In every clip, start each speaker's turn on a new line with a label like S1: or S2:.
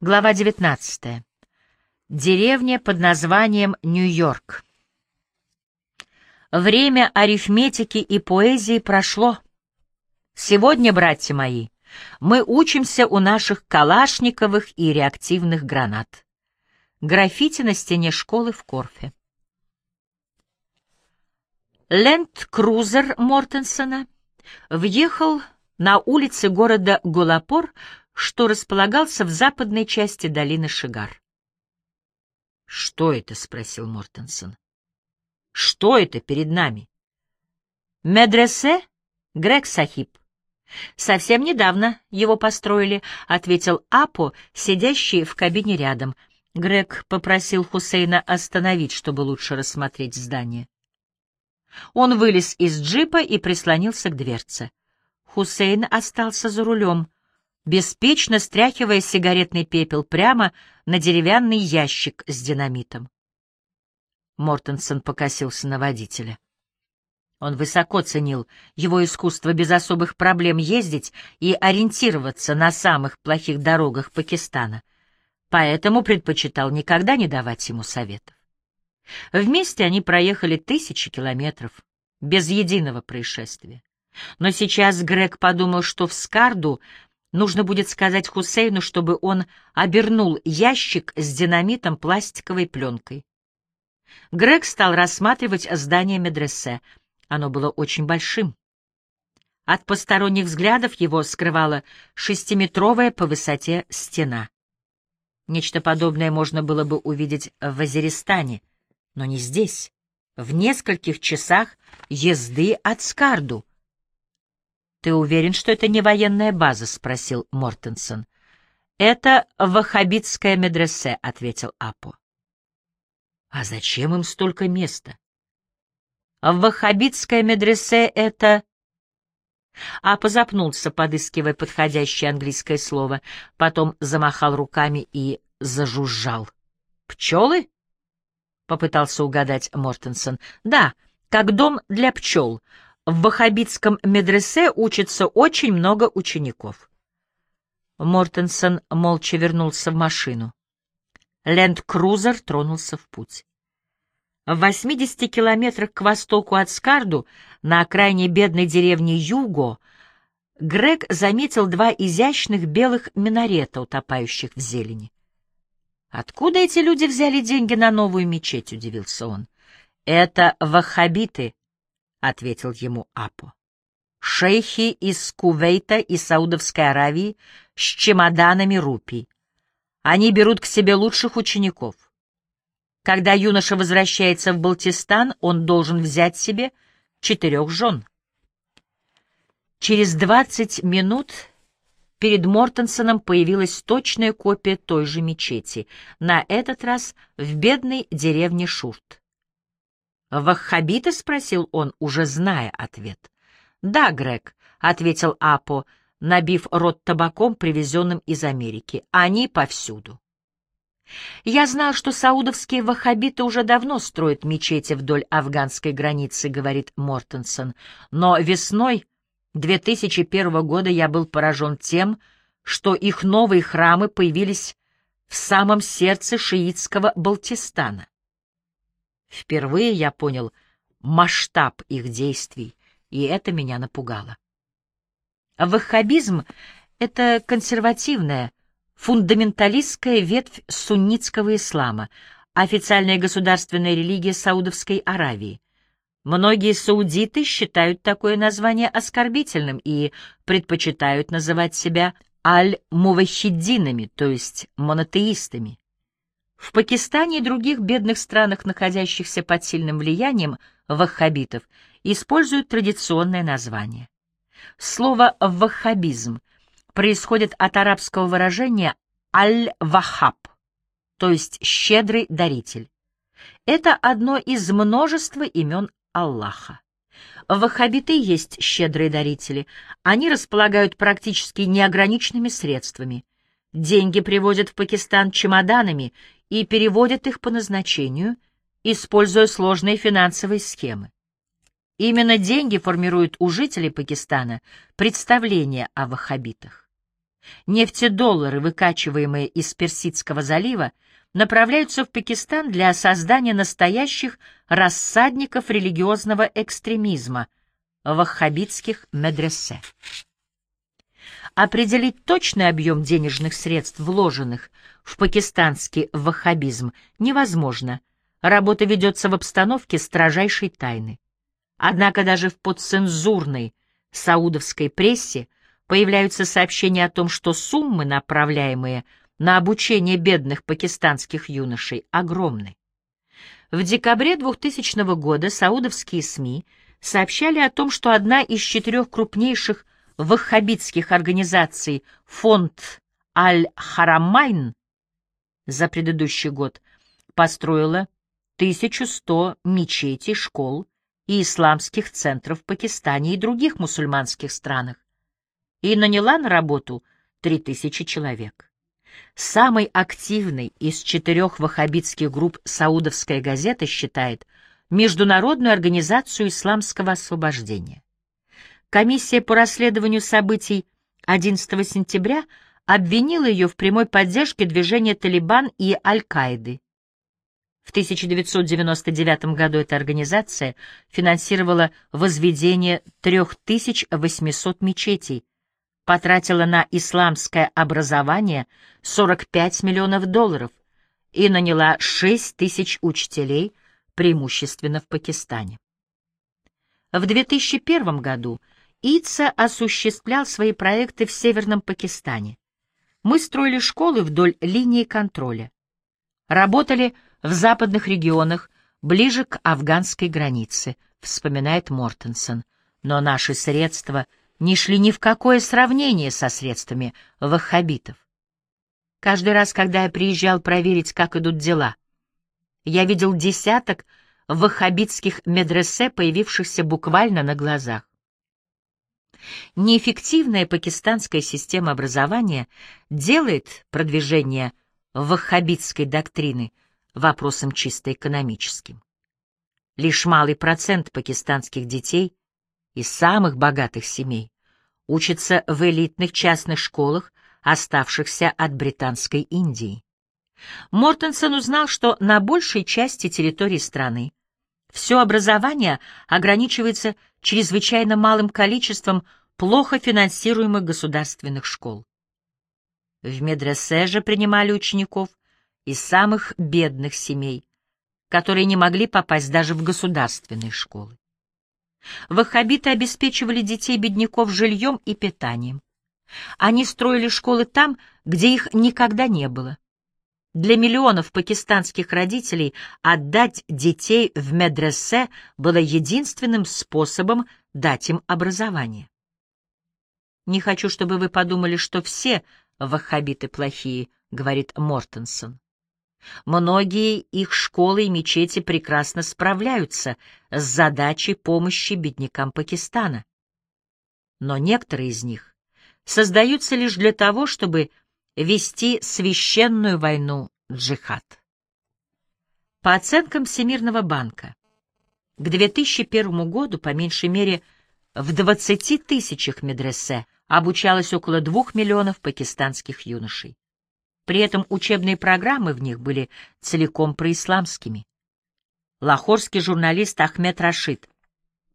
S1: Глава 19. Деревня под названием Нью-Йорк. Время арифметики и поэзии прошло. Сегодня, братья мои, мы учимся у наших калашниковых и реактивных гранат. Граффити на стене школы в Корфе. Ленд-крузер Мортенсона въехал на улицы города Гулапор что располагался в западной части долины Шигар. «Что это?» — спросил Мортенсон. «Что это перед нами?» «Медресе, Грег Сахиб. Совсем недавно его построили», — ответил Апо, сидящий в кабине рядом. Грег попросил Хусейна остановить, чтобы лучше рассмотреть здание. Он вылез из джипа и прислонился к дверце. Хусейн остался за рулем — беспечно стряхивая сигаретный пепел прямо на деревянный ящик с динамитом. Мортенсон покосился на водителя. Он высоко ценил его искусство без особых проблем ездить и ориентироваться на самых плохих дорогах Пакистана, поэтому предпочитал никогда не давать ему советов. Вместе они проехали тысячи километров, без единого происшествия. Но сейчас Грег подумал, что в Скарду Нужно будет сказать Хусейну, чтобы он обернул ящик с динамитом пластиковой пленкой. Грег стал рассматривать здание медресе. Оно было очень большим. От посторонних взглядов его скрывала шестиметровая по высоте стена. Нечто подобное можно было бы увидеть в Азеристане, но не здесь, в нескольких часах езды от Скарду. «Ты уверен, что это не военная база?» — спросил Мортенсон. «Это ваххабитское медресе», — ответил Апо. «А зачем им столько места?» «Ваххабитское медресе — это...» Апо запнулся, подыскивая подходящее английское слово, потом замахал руками и зажужжал. «Пчелы?» — попытался угадать Мортенсон. «Да, как дом для пчел. В ваххабитском медресе учится очень много учеников. Мортенсон молча вернулся в машину. Ленд-крузер тронулся в путь. В 80 километрах к востоку от Скарду, на окраине бедной деревни Юго, Грег заметил два изящных белых минарета, утопающих в зелени. «Откуда эти люди взяли деньги на новую мечеть?» — удивился он. «Это ваххабиты», — ответил ему Апо. «Шейхи из Кувейта и Саудовской Аравии с чемоданами рупий. Они берут к себе лучших учеников. Когда юноша возвращается в Балтистан, он должен взять себе четырех жен». Через двадцать минут перед Мортенсоном появилась точная копия той же мечети, на этот раз в бедной деревне Шурт. «Ваххабиты?» — спросил он, уже зная ответ. «Да, Грег», — ответил Апо, набив рот табаком, привезенным из Америки. «Они повсюду». «Я знал, что саудовские ваххабиты уже давно строят мечети вдоль афганской границы», — говорит Мортенсон. «Но весной 2001 года я был поражен тем, что их новые храмы появились в самом сердце шиитского Балтистана. Впервые я понял масштаб их действий, и это меня напугало. Ваххабизм — это консервативная, фундаменталистская ветвь суннитского ислама, официальная государственная религия Саудовской Аравии. Многие саудиты считают такое название оскорбительным и предпочитают называть себя аль-мувахиддинами, то есть монотеистами. В Пакистане и других бедных странах, находящихся под сильным влиянием ваххабитов, используют традиционное название. Слово «ваххабизм» происходит от арабского выражения «аль-вахаб», то есть «щедрый даритель». Это одно из множества имен Аллаха. Ваххабиты есть щедрые дарители. Они располагают практически неограниченными средствами. Деньги привозят в Пакистан чемоданами и переводят их по назначению, используя сложные финансовые схемы. Именно деньги формируют у жителей Пакистана представление о ваххабитах. Нефтедоллары, выкачиваемые из Персидского залива, направляются в Пакистан для создания настоящих рассадников религиозного экстремизма, ваххабитских медресе. Определить точный объем денежных средств, вложенных в пакистанский ваххабизм, невозможно. Работа ведется в обстановке строжайшей тайны. Однако даже в подцензурной саудовской прессе появляются сообщения о том, что суммы, направляемые на обучение бедных пакистанских юношей, огромны. В декабре 2000 года саудовские СМИ сообщали о том, что одна из четырех крупнейших ваххабитских организаций фонд Аль-Харамайн за предыдущий год построила 1100 мечетей, школ и исламских центров в Пакистане и других мусульманских странах и наняла на работу 3000 человек. Самой активной из четырех ваххабитских групп «Саудовская газета» считает Международную организацию исламского освобождения. Комиссия по расследованию событий 11 сентября обвинила ее в прямой поддержке движения «Талибан» и «Аль-Каиды». В 1999 году эта организация финансировала возведение 3800 мечетей, потратила на исламское образование 45 миллионов долларов и наняла 6 тысяч учителей, преимущественно в Пакистане. В 2001 году ИЦА осуществлял свои проекты в Северном Пакистане. Мы строили школы вдоль линии контроля. Работали в западных регионах, ближе к афганской границе, вспоминает Мортенсон. Но наши средства не шли ни в какое сравнение со средствами ваххабитов. Каждый раз, когда я приезжал проверить, как идут дела, я видел десяток ваххабитских медресе, появившихся буквально на глазах. Неэффективная пакистанская система образования делает продвижение ваххабитской доктрины вопросом чисто экономическим. Лишь малый процент пакистанских детей из самых богатых семей учатся в элитных частных школах, оставшихся от Британской Индии. Мортенсон узнал, что на большей части территории страны все образование ограничивается чрезвычайно малым количеством плохо финансируемых государственных школ. В медресе же принимали учеников из самых бедных семей, которые не могли попасть даже в государственные школы. Ваххабиты обеспечивали детей бедняков жильем и питанием. Они строили школы там, где их никогда не было. Для миллионов пакистанских родителей отдать детей в медресе было единственным способом дать им образование. «Не хочу, чтобы вы подумали, что все ваххабиты плохие», — говорит Мортенсон. Многие их школы и мечети прекрасно справляются с задачей помощи беднякам Пакистана. Но некоторые из них создаются лишь для того, чтобы вести священную войну джихад. По оценкам Всемирного банка, к 2001 году по меньшей мере в 20 тысячах медресе обучалось около 2 миллионов пакистанских юношей. При этом учебные программы в них были целиком происламскими. Лахорский журналист Ахмед Рашид,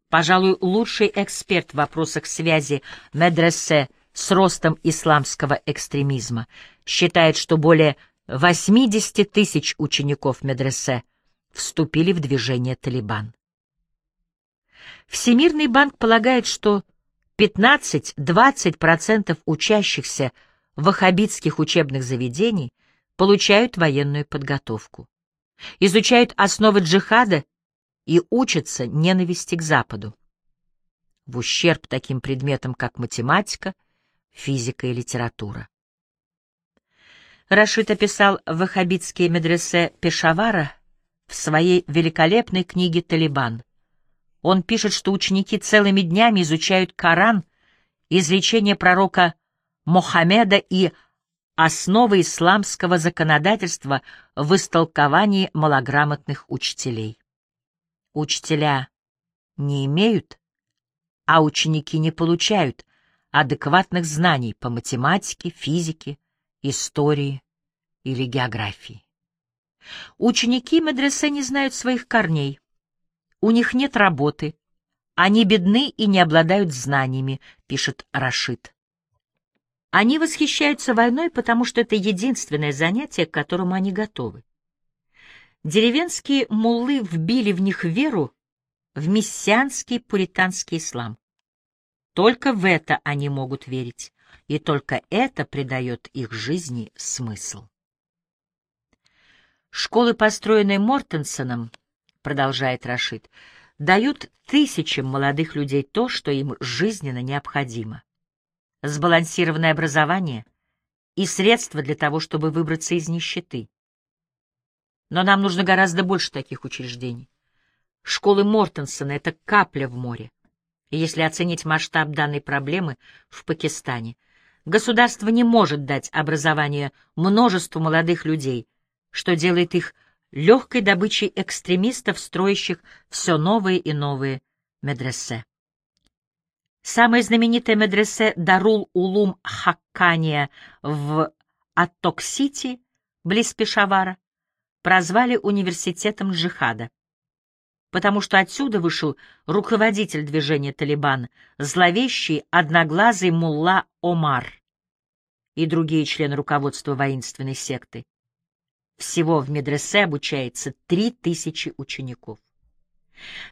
S1: пожалуй, лучший эксперт в вопросах связи медресе с ростом исламского экстремизма, считает, что более 80 тысяч учеников медресе вступили в движение «Талибан». Всемирный банк полагает, что 15-20% учащихся ваххабитских учебных заведений получают военную подготовку, изучают основы джихада и учатся ненависти к Западу, в ущерб таким предметам, как математика, физика и литература. Рашид описал ваххабитские медресе Пешавара в своей великолепной книге «Талибан». Он пишет, что ученики целыми днями изучают Коран, изречения пророка Мохаммеда и основы исламского законодательства в истолковании малограмотных учителей. Учителя не имеют, а ученики не получают адекватных знаний по математике, физике, истории или географии. Ученики медресе не знают своих корней. У них нет работы. Они бедны и не обладают знаниями, пишет Рашид. Они восхищаются войной, потому что это единственное занятие, к которому они готовы. Деревенские муллы вбили в них веру в мессианский пуританский ислам. Только в это они могут верить, и только это придает их жизни смысл. Школы, построенные Мортенсоном, продолжает Рашид, дают тысячам молодых людей то, что им жизненно необходимо. Сбалансированное образование и средства для того, чтобы выбраться из нищеты. Но нам нужно гораздо больше таких учреждений. Школы Мортенсона — это капля в море. Если оценить масштаб данной проблемы в Пакистане, государство не может дать образование множеству молодых людей, что делает их легкой добычей экстремистов, строящих все новые и новые медресе. Самое знаменитое медресе Дарул Улум Хаккания в Атток-Сити, близ Пешавара, прозвали университетом джихада потому что отсюда вышел руководитель движения «Талибан», зловещий одноглазый мулла Омар и другие члены руководства воинственной секты. Всего в медресе обучается три тысячи учеников.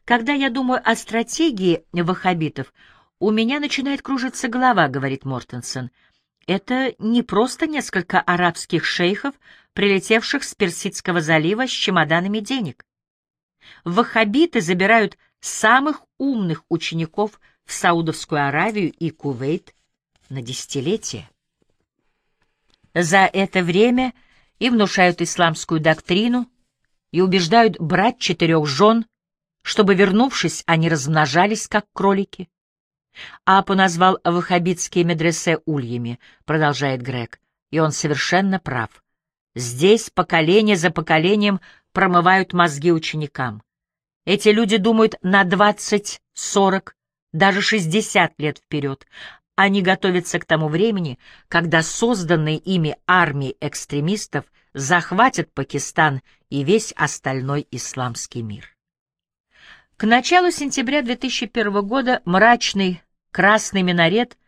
S1: Когда я думаю о стратегии ваххабитов, у меня начинает кружиться голова, говорит Мортенсон. Это не просто несколько арабских шейхов, прилетевших с Персидского залива с чемоданами денег ваххабиты забирают самых умных учеников в Саудовскую Аравию и Кувейт на десятилетия. За это время и внушают исламскую доктрину, и убеждают брать четырех жен, чтобы, вернувшись, они размножались, как кролики. Апу назвал ваххабитские медресе ульями, продолжает Грег, и он совершенно прав. Здесь поколение за поколением промывают мозги ученикам. Эти люди думают на 20, 40, даже 60 лет вперед. Они готовятся к тому времени, когда созданные ими армии экстремистов захватят Пакистан и весь остальной исламский мир. К началу сентября 2001 года мрачный красный минарет,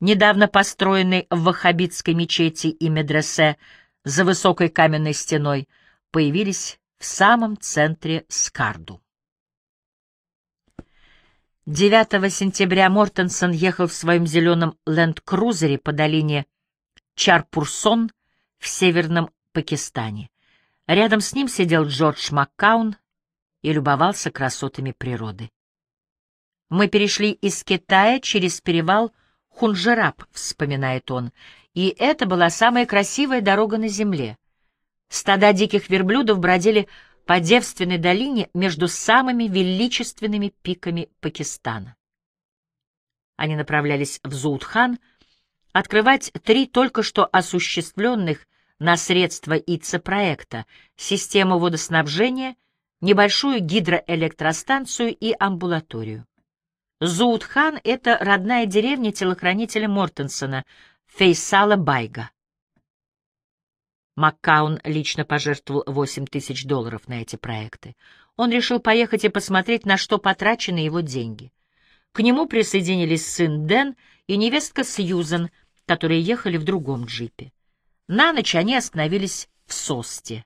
S1: недавно построенный в ваххабитской мечети и медресе за высокой каменной стеной, появились в самом центре Скарду. 9 сентября Мортенсон ехал в своем зеленом ленд-крузере по долине Чарпурсон в северном Пакистане. Рядом с ним сидел Джордж Маккаун и любовался красотами природы. «Мы перешли из Китая через перевал Хунжераб», — вспоминает он, — «и это была самая красивая дорога на земле. Стада диких верблюдов бродили по девственной долине между самыми величественными пиками Пакистана. Они направлялись в Зуудхан открывать три только что осуществленных на средства ИЦА проекта — систему водоснабжения, небольшую гидроэлектростанцию и амбулаторию. Зуудхан — это родная деревня телохранителя Мортенсона, Фейсала Байга. Маккаун лично пожертвовал 8 тысяч долларов на эти проекты. Он решил поехать и посмотреть, на что потрачены его деньги. К нему присоединились сын Дэн и невестка Сьюзен, которые ехали в другом джипе. На ночь они остановились в Состе.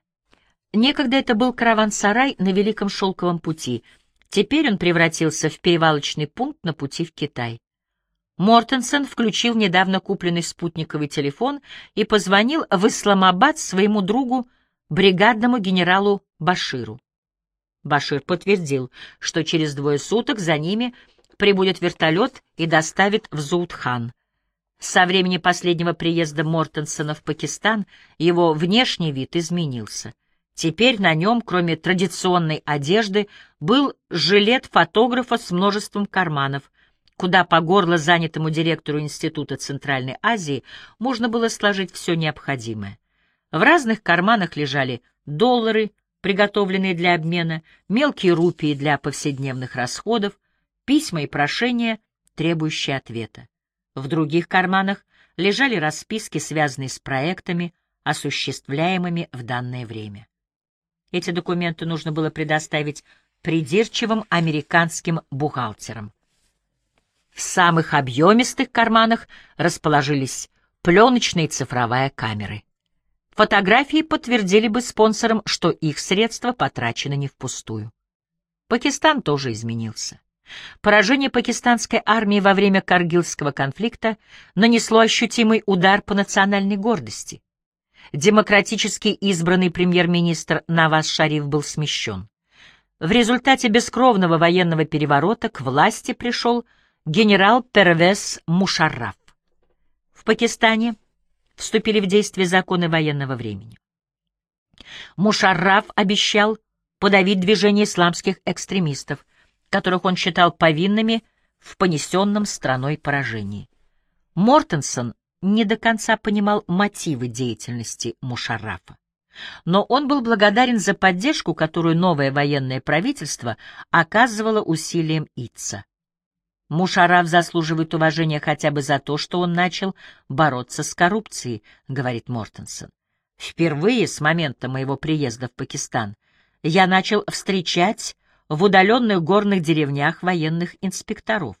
S1: Некогда это был караван-сарай на Великом Шелковом пути. Теперь он превратился в перевалочный пункт на пути в Китай. Мортенсен включил недавно купленный спутниковый телефон и позвонил в Исламабад своему другу, бригадному генералу Баширу. Башир подтвердил, что через двое суток за ними прибудет вертолет и доставит в Зултхан. Со времени последнего приезда Мортенсона в Пакистан его внешний вид изменился. Теперь на нем, кроме традиционной одежды, был жилет фотографа с множеством карманов, куда по горло занятому директору Института Центральной Азии можно было сложить все необходимое. В разных карманах лежали доллары, приготовленные для обмена, мелкие рупии для повседневных расходов, письма и прошения, требующие ответа. В других карманах лежали расписки, связанные с проектами, осуществляемыми в данное время. Эти документы нужно было предоставить придирчивым американским бухгалтерам. В самых объемистых карманах расположились пленочные цифровая камеры. Фотографии подтвердили бы спонсорам, что их средства потрачены не впустую. Пакистан тоже изменился. Поражение пакистанской армии во время Каргилского конфликта нанесло ощутимый удар по национальной гордости. Демократически избранный премьер-министр Наваз Шариф был смещен. В результате бескровного военного переворота к власти пришел генерал Первес Мушарраф. В Пакистане вступили в действие законы военного времени. Мушарраф обещал подавить движение исламских экстремистов, которых он считал повинными в понесенном страной поражении. Мортенсон не до конца понимал мотивы деятельности Мушаррафа. Но он был благодарен за поддержку, которую новое военное правительство оказывало усилиям ИЦА. Мушараф заслуживает уважения хотя бы за то, что он начал бороться с коррупцией, говорит Мортенсон. Впервые с момента моего приезда в Пакистан я начал встречать в удаленных горных деревнях военных инспекторов.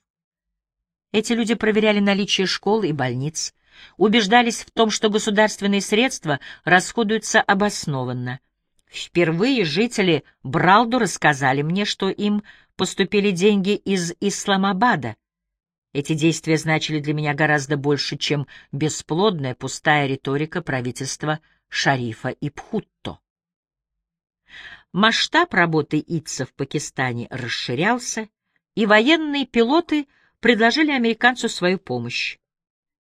S1: Эти люди проверяли наличие школ и больниц, убеждались в том, что государственные средства расходуются обоснованно. Впервые жители Бралду рассказали мне, что им поступили деньги из Исламабада. Эти действия значили для меня гораздо больше, чем бесплодная пустая риторика правительства Шарифа и Пхутто. Масштаб работы ИТСа в Пакистане расширялся, и военные пилоты предложили американцу свою помощь.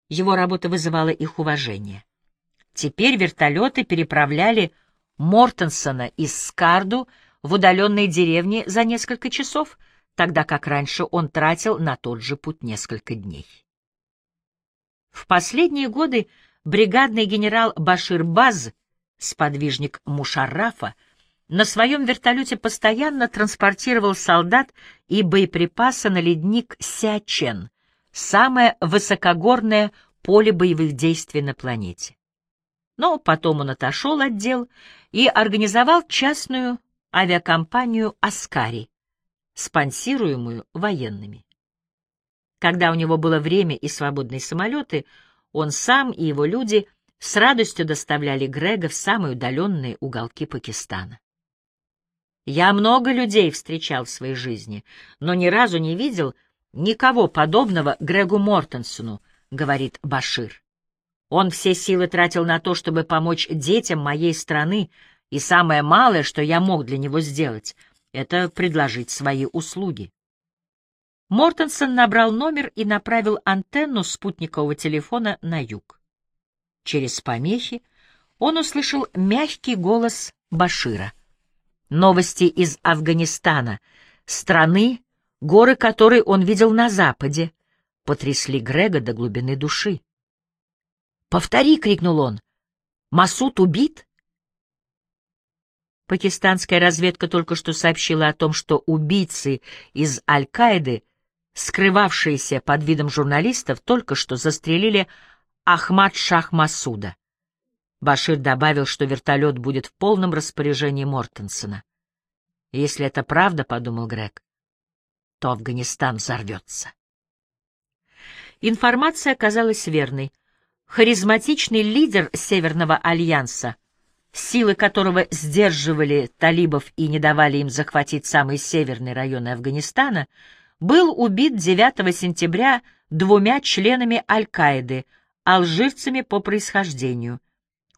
S1: Его работа вызывала их уважение. Теперь вертолеты переправляли Мортенсона из Скарду в удаленные деревни за несколько часов, тогда как раньше он тратил на тот же путь несколько дней. В последние годы бригадный генерал Башир Баз, сподвижник Мушаррафа, на своем вертолете постоянно транспортировал солдат и боеприпасы на ледник Сячен, самое высокогорное поле боевых действий на планете. Но потом он отошел от дел и организовал частную авиакомпанию «Аскари», спонсируемую военными. Когда у него было время и свободные самолеты, он сам и его люди с радостью доставляли Грега в самые удаленные уголки Пакистана. Я много людей встречал в своей жизни, но ни разу не видел никого подобного Грегу Мортенсону, говорит Башир. Он все силы тратил на то, чтобы помочь детям моей страны, и самое малое, что я мог для него сделать, это предложить свои услуги. Мортенсон набрал номер и направил антенну спутникового телефона на юг. Через помехи он услышал мягкий голос Башира. Новости из Афганистана, страны, горы которой он видел на западе, потрясли Грега до глубины души. «Повтори!» — крикнул он. «Масуд убит?» Пакистанская разведка только что сообщила о том, что убийцы из Аль-Каиды, скрывавшиеся под видом журналистов, только что застрелили Ахмад Шах Масуда. Башир добавил, что вертолет будет в полном распоряжении Мортенсона. «Если это правда, — подумал Грег, — то Афганистан взорвется». Информация оказалась верной. Харизматичный лидер Северного альянса — силы которого сдерживали талибов и не давали им захватить самые северные районы Афганистана, был убит 9 сентября двумя членами Аль-Каиды, алжирцами по происхождению.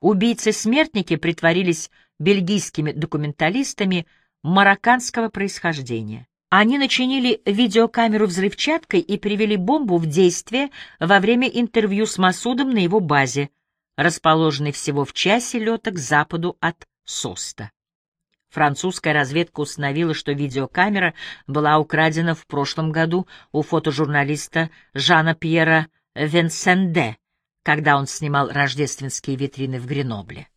S1: Убийцы-смертники притворились бельгийскими документалистами марокканского происхождения. Они начинили видеокамеру взрывчаткой и привели бомбу в действие во время интервью с Масудом на его базе — расположенный всего в часе лета к западу от Соста. Французская разведка установила, что видеокамера была украдена в прошлом году у фотожурналиста Жана Пьера Венсенде, когда он снимал рождественские витрины в Гренобле.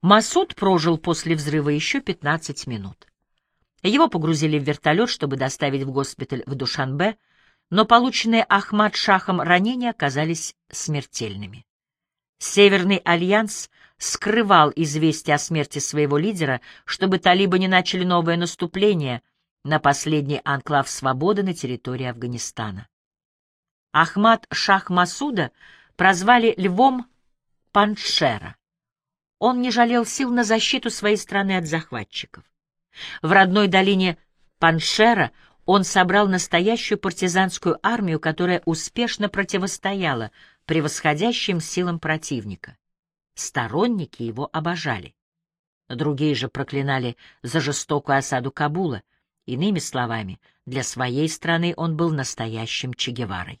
S1: Масуд прожил после взрыва еще 15 минут. Его погрузили в вертолет, чтобы доставить в госпиталь в Душанбе, но полученные Ахмад-Шахом ранения оказались смертельными. Северный альянс скрывал известие о смерти своего лидера, чтобы талибы не начали новое наступление на последний анклав свободы на территории Афганистана. Ахмад Шах Масуда прозвали львом Паншера. Он не жалел сил на защиту своей страны от захватчиков. В родной долине Паншера он собрал настоящую партизанскую армию, которая успешно противостояла превосходящим силам противника. Сторонники его обожали. Другие же проклинали за жестокую осаду Кабула. Иными словами, для своей страны он был настоящим Че Геварой.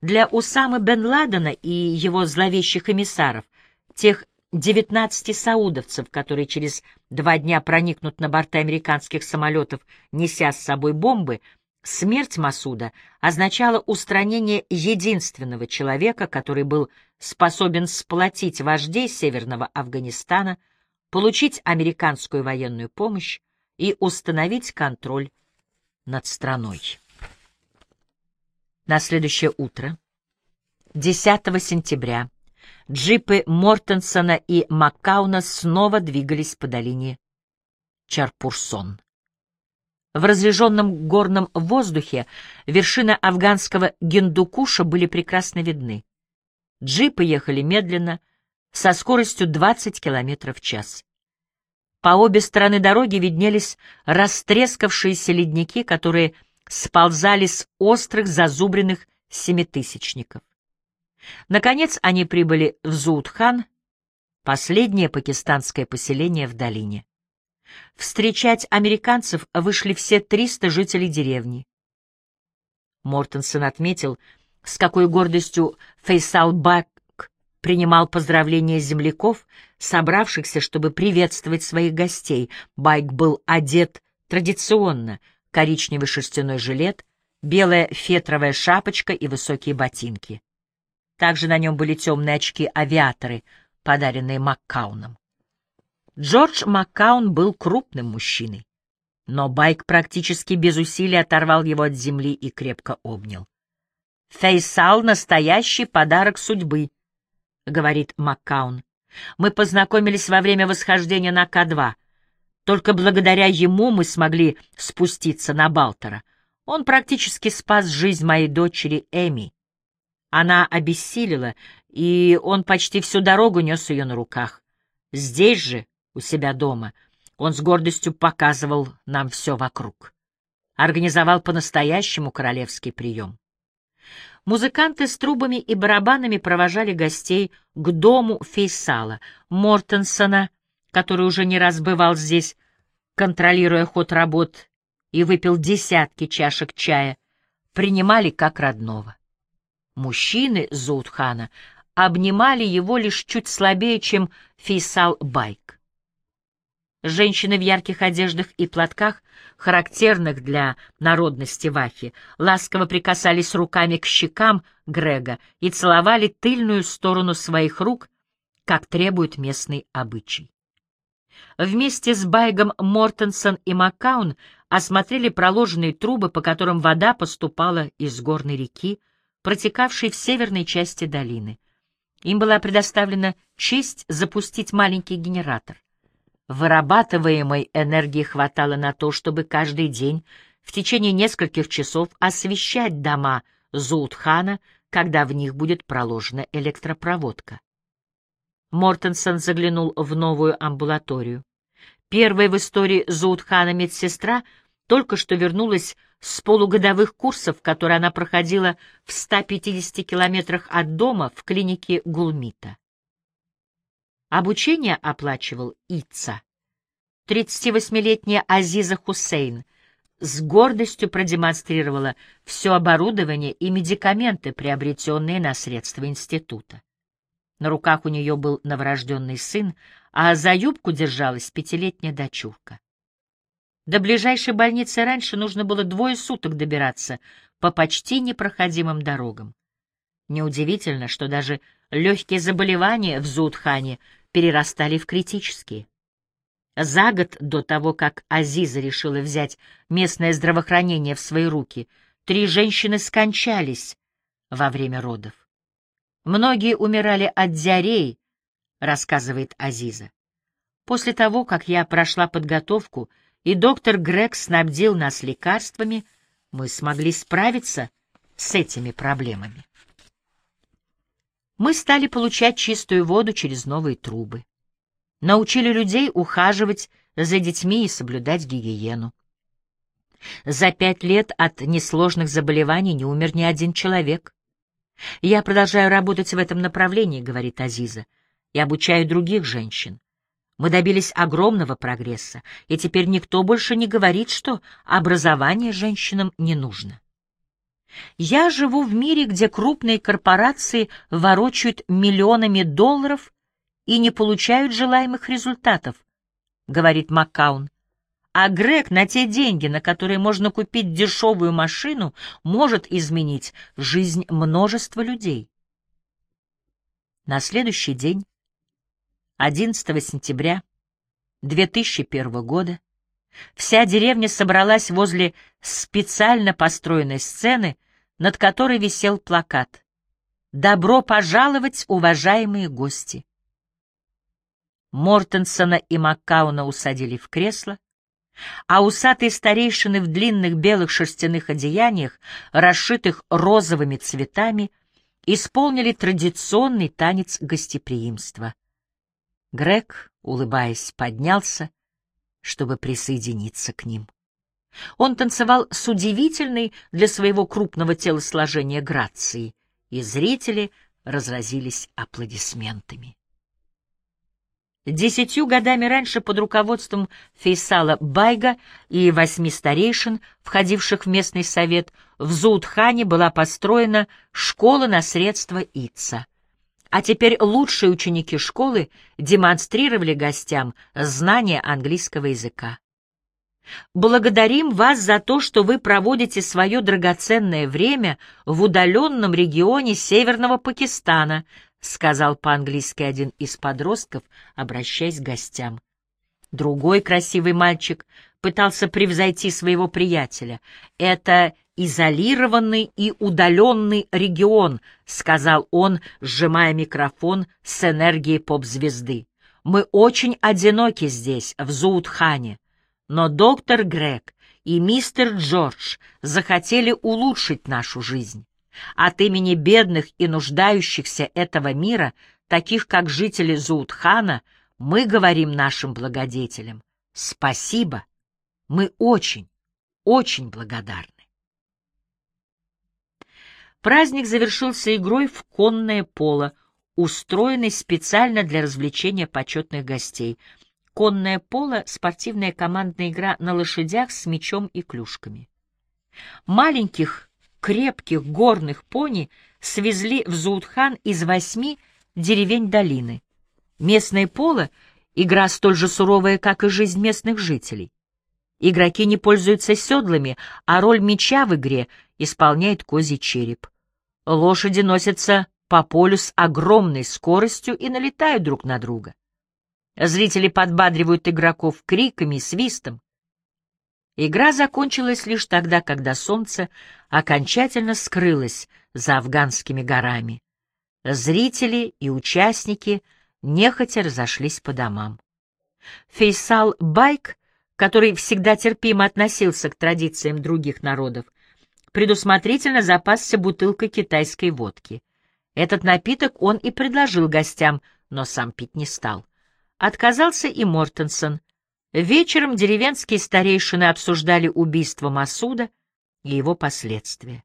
S1: Для Усамы бен Ладена и его зловещих эмиссаров, тех 19 саудовцев, которые через два дня проникнут на борты американских самолетов, неся с собой бомбы, Смерть Масуда означала устранение единственного человека, который был способен сплотить вождей Северного Афганистана, получить американскую военную помощь и установить контроль над страной. На следующее утро, 10 сентября, джипы Мортенсона и Маккауна снова двигались по долине Чарпурсон. В разреженном горном воздухе вершины афганского Гендукуша были прекрасно видны. Джипы ехали медленно, со скоростью 20 км в час. По обе стороны дороги виднелись растрескавшиеся ледники, которые сползали с острых зазубренных семитысячников. Наконец они прибыли в Зуудхан, последнее пакистанское поселение в долине. Встречать американцев вышли все 300 жителей деревни. Мортенсон отметил, с какой гордостью Фейсал Бак принимал поздравления земляков, собравшихся, чтобы приветствовать своих гостей. Байк был одет традиционно, коричневый шерстяной жилет, белая фетровая шапочка и высокие ботинки. Также на нем были темные очки-авиаторы, подаренные Маккауном. Джордж Маккаун был крупным мужчиной, но Байк практически без усилий оторвал его от земли и крепко обнял. «Фейсал — настоящий подарок судьбы», — говорит Маккаун. «Мы познакомились во время восхождения на К-2. Только благодаря ему мы смогли спуститься на Балтера. Он практически спас жизнь моей дочери Эми. Она обессилила, и он почти всю дорогу нес ее на руках. Здесь же, у себя дома. Он с гордостью показывал нам все вокруг. Организовал по-настоящему королевский прием. Музыканты с трубами и барабанами провожали гостей к дому Фейсала, Мортенсона, который уже не раз бывал здесь, контролируя ход работ, и выпил десятки чашек чая, принимали как родного. Мужчины Зоутхана обнимали его лишь чуть слабее, чем Фейсал Байк. Женщины в ярких одеждах и платках, характерных для народности Вахи, ласково прикасались руками к щекам Грега и целовали тыльную сторону своих рук, как требует местный обычай. Вместе с Байгом Мортенсон и Маккаун осмотрели проложенные трубы, по которым вода поступала из горной реки, протекавшей в северной части долины. Им была предоставлена честь запустить маленький генератор. Вырабатываемой энергии хватало на то, чтобы каждый день в течение нескольких часов освещать дома Зултхана, когда в них будет проложена электропроводка. Мортенсон заглянул в новую амбулаторию. Первая в истории Зултхана медсестра только что вернулась с полугодовых курсов, которые она проходила в 150 километрах от дома в клинике Гулмита. Обучение оплачивал ИЦА. 38-летняя Азиза Хусейн с гордостью продемонстрировала все оборудование и медикаменты, приобретенные на средства института. На руках у нее был новорожденный сын, а за юбку держалась пятилетняя дочурка. До ближайшей больницы раньше нужно было двое суток добираться по почти непроходимым дорогам. Неудивительно, что даже легкие заболевания в Зудхане перерастали в критические. За год до того, как Азиза решила взять местное здравоохранение в свои руки, Три женщины скончались во время родов. Многие умирали от диареи, рассказывает Азиза. После того, как я прошла подготовку, и доктор Грег снабдил нас лекарствами, мы смогли справиться с этими проблемами. Мы стали получать чистую воду через новые трубы. Научили людей ухаживать за детьми и соблюдать гигиену. За пять лет от несложных заболеваний не умер ни один человек. «Я продолжаю работать в этом направлении», — говорит Азиза, — «и обучаю других женщин. Мы добились огромного прогресса, и теперь никто больше не говорит, что образование женщинам не нужно. Я живу в мире, где крупные корпорации ворочают миллионами долларов и не получают желаемых результатов, — говорит Маккаун. А Грег на те деньги, на которые можно купить дешевую машину, может изменить жизнь множества людей. На следующий день, 11 сентября 2001 года, вся деревня собралась возле специально построенной сцены, над которой висел плакат «Добро пожаловать, уважаемые гости!». Мортенсона и Маккауна усадили в кресло, а усатые старейшины в длинных белых шерстяных одеяниях, расшитых розовыми цветами, исполнили традиционный танец гостеприимства. Грег, улыбаясь, поднялся, чтобы присоединиться к ним. Он танцевал с удивительной для своего крупного телосложения грацией, и зрители разразились аплодисментами. Десятью годами раньше под руководством Фейсала Байга и восьми старейшин, входивших в местный совет, в Зуудхане была построена школа на средства ИЦА. А теперь лучшие ученики школы демонстрировали гостям знания английского языка. Благодарим вас за то, что вы проводите свое драгоценное время в удаленном регионе Северного Пакистана, — сказал по-английски один из подростков, обращаясь к гостям. Другой красивый мальчик пытался превзойти своего приятеля. «Это изолированный и удаленный регион», — сказал он, сжимая микрофон с энергией поп-звезды. «Мы очень одиноки здесь, в Зуудхане, но доктор Грег и мистер Джордж захотели улучшить нашу жизнь. От имени бедных и нуждающихся этого мира, таких как жители Зуудхана, мы говорим нашим благодетелям «Спасибо, мы очень, очень благодарны». Праздник завершился игрой в конное поло, устроенной специально для развлечения почетных гостей. Конное поло — спортивная командная игра на лошадях с мечом и клюшками. Маленьких крепких горных пони свезли в Зудхан из восьми деревень долины. Местное поло — игра столь же суровая, как и жизнь местных жителей. Игроки не пользуются седлами, а роль меча в игре исполняет козий череп. Лошади носятся по полю с огромной скоростью и налетают друг на друга. Зрители подбадривают игроков криками и свистом. Игра закончилась лишь тогда, когда солнце окончательно скрылось за афганскими горами. Зрители и участники нехотя разошлись по домам. Фейсал Байк, который всегда терпимо относился к традициям других народов, предусмотрительно запасся бутылкой китайской водки. Этот напиток он и предложил гостям, но сам пить не стал. Отказался и Мортенсон, Вечером деревенские старейшины обсуждали убийство Масуда и его последствия.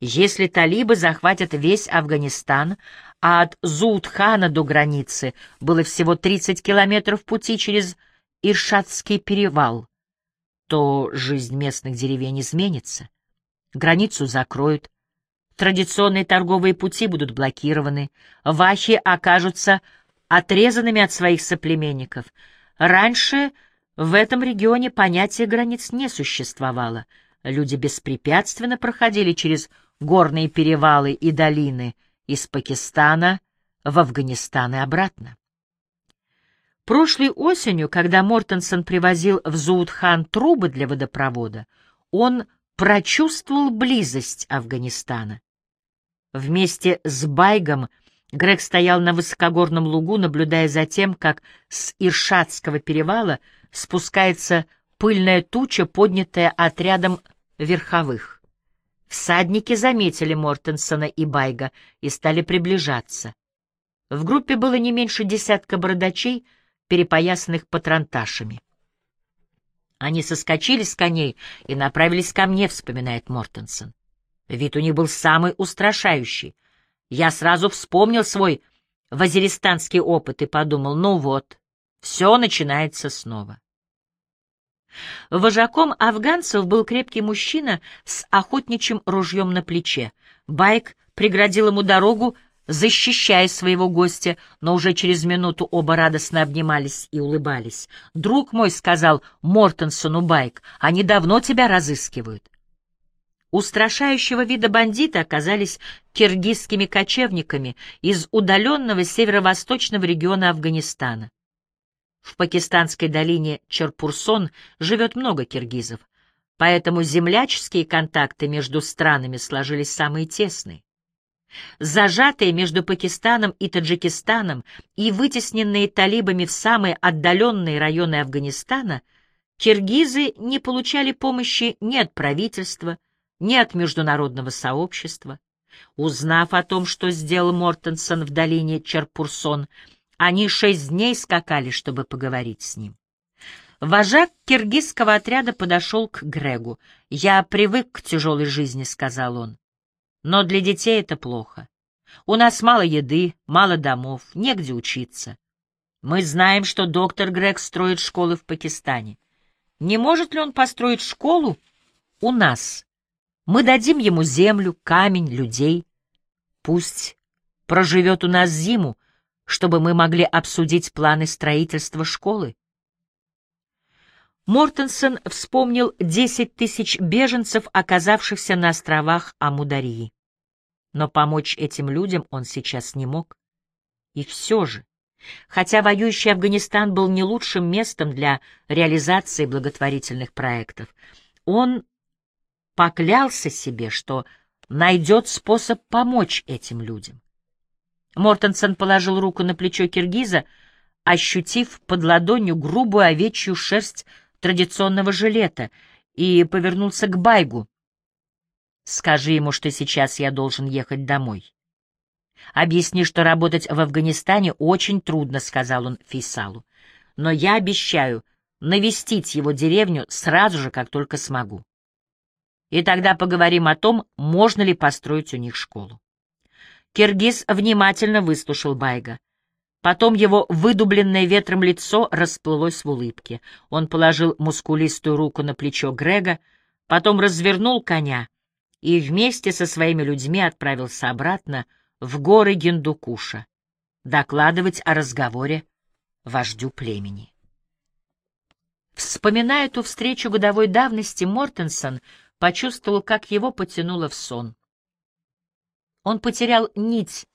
S1: Если талибы захватят весь Афганистан, а от Зултхана до границы было всего 30 километров пути через Иршатский перевал, то жизнь местных деревень изменится. Границу закроют, традиционные торговые пути будут блокированы, вахи окажутся отрезанными от своих соплеменников — Раньше в этом регионе понятия границ не существовало. Люди беспрепятственно проходили через горные перевалы и долины из Пакистана в Афганистан и обратно. Прошлой осенью, когда Мортенсон привозил в Зуудхан трубы для водопровода, он прочувствовал близость Афганистана. Вместе с Байгом Грег стоял на высокогорном лугу, наблюдая за тем, как с Иршатского перевала спускается пыльная туча, поднятая отрядом верховых. Всадники заметили Мортенсона и Байга и стали приближаться. В группе было не меньше десятка бородачей, перепоясанных патронташами. Они соскочили с коней и направились ко мне, вспоминает Мортенсон. Вид у них был самый устрашающий. Я сразу вспомнил свой вазеристанский опыт и подумал, ну вот, все начинается снова. Вожаком афганцев был крепкий мужчина с охотничьим ружьем на плече. Байк преградил ему дорогу, защищая своего гостя, но уже через минуту оба радостно обнимались и улыбались. «Друг мой», — сказал Мортенсону Байк, — «они давно тебя разыскивают». Устрашающего вида бандиты оказались киргизскими кочевниками из удаленного северо-восточного региона Афганистана. В пакистанской долине Черпурсон живет много киргизов, поэтому земляческие контакты между странами сложились самые тесные. Зажатые между Пакистаном и Таджикистаном и вытесненные талибами в самые отдаленные районы Афганистана, киргизы не получали помощи ни от правительства, ни от международного сообщества. Узнав о том, что сделал Мортенсон в долине Черпурсон, они шесть дней скакали, чтобы поговорить с ним. Вожак киргизского отряда подошел к Грегу. «Я привык к тяжелой жизни», — сказал он. «Но для детей это плохо. У нас мало еды, мало домов, негде учиться. Мы знаем, что доктор Грег строит школы в Пакистане. Не может ли он построить школу у нас? Мы дадим ему землю, камень, людей. Пусть проживет у нас зиму, чтобы мы могли обсудить планы строительства школы. Мортенсон вспомнил десять тысяч беженцев, оказавшихся на островах Амударии. Но помочь этим людям он сейчас не мог. И все же, хотя воюющий Афганистан был не лучшим местом для реализации благотворительных проектов, он поклялся себе, что найдет способ помочь этим людям. Мортенсон положил руку на плечо киргиза, ощутив под ладонью грубую овечью шерсть традиционного жилета, и повернулся к Байгу. «Скажи ему, что сейчас я должен ехать домой». «Объясни, что работать в Афганистане очень трудно», — сказал он Фейсалу. «Но я обещаю навестить его деревню сразу же, как только смогу. И тогда поговорим о том, можно ли построить у них школу». Киргиз внимательно выслушал Байга. Потом его выдубленное ветром лицо расплылось в улыбке. Он положил мускулистую руку на плечо Грега, потом развернул коня и вместе со своими людьми отправился обратно в горы Гиндукуша докладывать о разговоре вождю племени. Вспоминая эту встречу годовой давности, Мортенсон почувствовал, как его потянуло в сон. Он потерял нить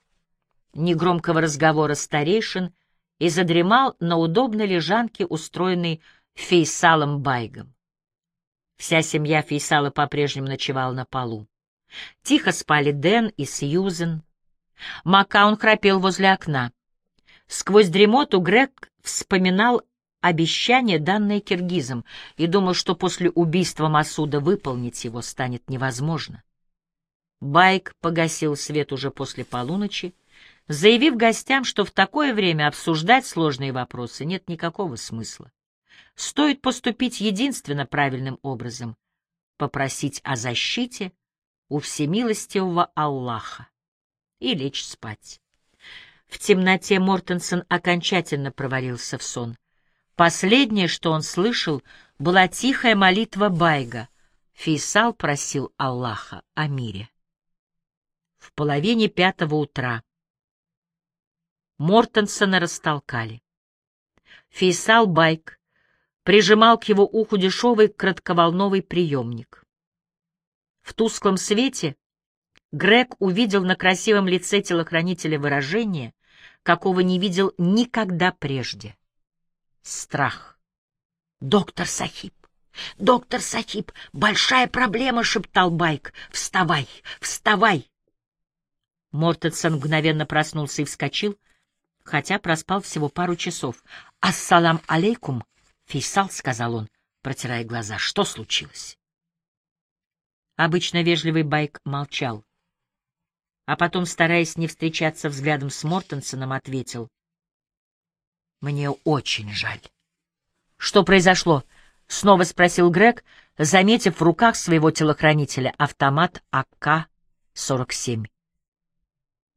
S1: негромкого разговора старейшин и задремал на удобной лежанке, устроенной Фейсалом Байгом. Вся семья Фейсала по-прежнему ночевала на полу. Тихо спали Дэн и Сьюзен. Макаун храпел возле окна. Сквозь дремоту Грег вспоминал обещание, данное киргизам, и думал, что после убийства Масуда выполнить его станет невозможно. Байк погасил свет уже после полуночи, заявив гостям, что в такое время обсуждать сложные вопросы нет никакого смысла. Стоит поступить единственно правильным образом — попросить о защите у всемилостивого Аллаха и лечь спать. В темноте Мортенсон окончательно провалился в сон. Последнее, что он слышал, была тихая молитва Байга. Фейсал просил Аллаха о мире в половине пятого утра. Мортенсона растолкали. Фейсал Байк прижимал к его уху дешевый кратковолновый приемник. В тусклом свете Грег увидел на красивом лице телохранителя выражение, какого не видел никогда прежде. Страх. «Доктор Сахиб!» «Доктор Сахиб, большая проблема!» — шептал Байк. «Вставай! Вставай!» Мортенсон мгновенно проснулся и вскочил, хотя проспал всего пару часов. «Ассалам алейкум, Фейсал», — сказал он, протирая глаза. «Что случилось?» Обычно вежливый Байк молчал, а потом, стараясь не встречаться взглядом с Мортенсоном, ответил. «Мне очень жаль». «Что произошло?» — снова спросил Грег, заметив в руках своего телохранителя автомат АК-47.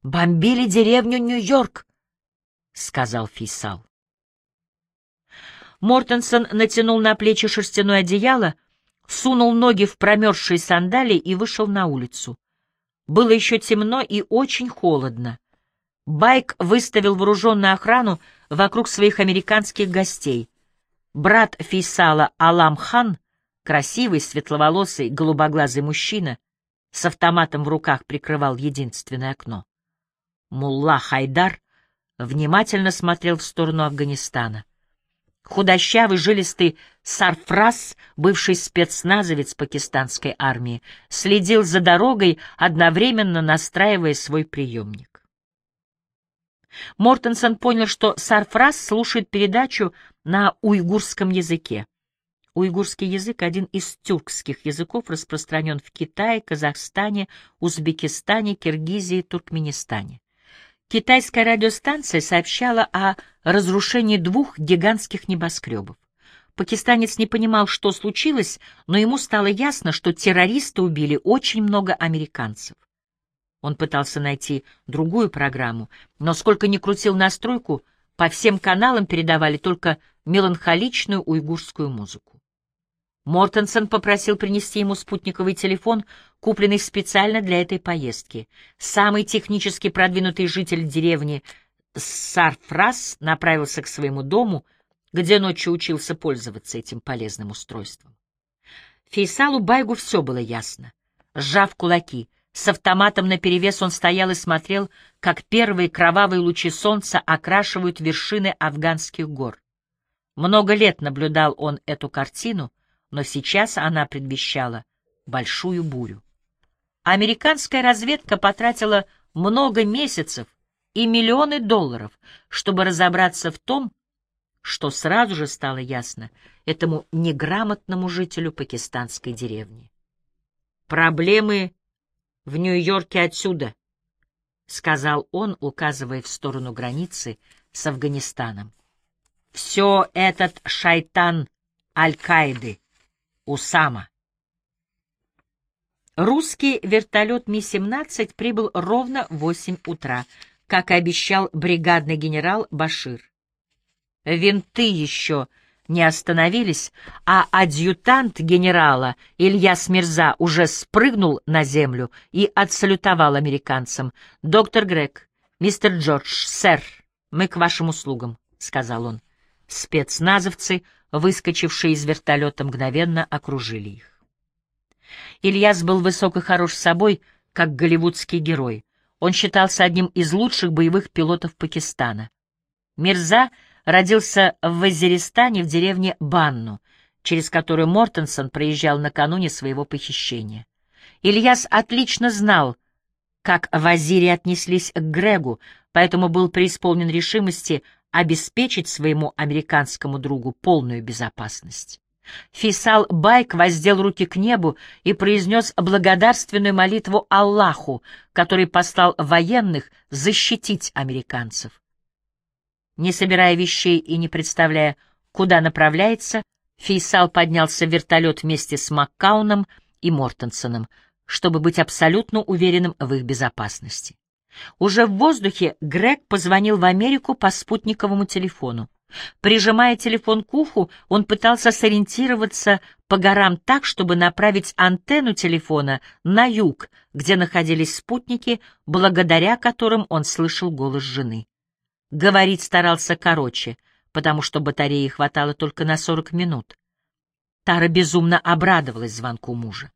S1: «Бомбили деревню Нью-Йорк», — сказал Фисал. Мортенсон натянул на плечи шерстяное одеяло, сунул ноги в промерзшие сандалии и вышел на улицу. Было еще темно и очень холодно. Байк выставил вооруженную охрану вокруг своих американских гостей. Брат Фейсала Алам Хан, красивый, светловолосый, голубоглазый мужчина, с автоматом в руках прикрывал единственное окно. Мулла Хайдар внимательно смотрел в сторону Афганистана. Худощавый, жилистый Сарфрас, бывший спецназовец пакистанской армии, следил за дорогой, одновременно настраивая свой приемник. Мортенсон понял, что Сарфрас слушает передачу на уйгурском языке. Уйгурский язык — один из тюркских языков, распространен в Китае, Казахстане, Узбекистане, Киргизии Туркменистане. Китайская радиостанция сообщала о разрушении двух гигантских небоскребов. Пакистанец не понимал, что случилось, но ему стало ясно, что террористы убили очень много американцев. Он пытался найти другую программу, но сколько ни крутил настройку, по всем каналам передавали только меланхоличную уйгурскую музыку. Мортенсон попросил принести ему спутниковый телефон, купленный специально для этой поездки. Самый технически продвинутый житель деревни Сарфрас направился к своему дому, где ночью учился пользоваться этим полезным устройством. Фейсалу Байгу все было ясно. Сжав кулаки, с автоматом наперевес он стоял и смотрел, как первые кровавые лучи солнца окрашивают вершины афганских гор. Много лет наблюдал он эту картину — но сейчас она предвещала большую бурю. Американская разведка потратила много месяцев и миллионы долларов, чтобы разобраться в том, что сразу же стало ясно этому неграмотному жителю пакистанской деревни. «Проблемы в Нью-Йорке отсюда», — сказал он, указывая в сторону границы с Афганистаном. «Все этот шайтан Аль-Каиды Усама. Русский вертолет Ми-17 прибыл ровно в 8 утра, как и обещал бригадный генерал Башир. Винты еще не остановились, а адъютант генерала Илья Смирза уже спрыгнул на землю и отсалютовал американцам. «Доктор Грег, мистер Джордж, сэр, мы к вашим услугам», — сказал он. Спецназовцы выскочившие из вертолета, мгновенно окружили их. Ильяс был высок и хорош собой, как голливудский герой. Он считался одним из лучших боевых пилотов Пакистана. Мирза родился в Вазиристане в деревне Банну, через которую Мортенсон проезжал накануне своего похищения. Ильяс отлично знал, как в Азире отнеслись к Грегу, поэтому был преисполнен решимости обеспечить своему американскому другу полную безопасность. Фисал Байк воздел руки к небу и произнес благодарственную молитву Аллаху, который послал военных защитить американцев. Не собирая вещей и не представляя, куда направляется, Фейсал поднялся в вертолет вместе с Маккауном и Мортенсоном, чтобы быть абсолютно уверенным в их безопасности. Уже в воздухе Грег позвонил в Америку по спутниковому телефону. Прижимая телефон к уху, он пытался сориентироваться по горам так, чтобы направить антенну телефона на юг, где находились спутники, благодаря которым он слышал голос жены. Говорить старался короче, потому что батареи хватало только на 40 минут. Тара безумно обрадовалась звонку мужа.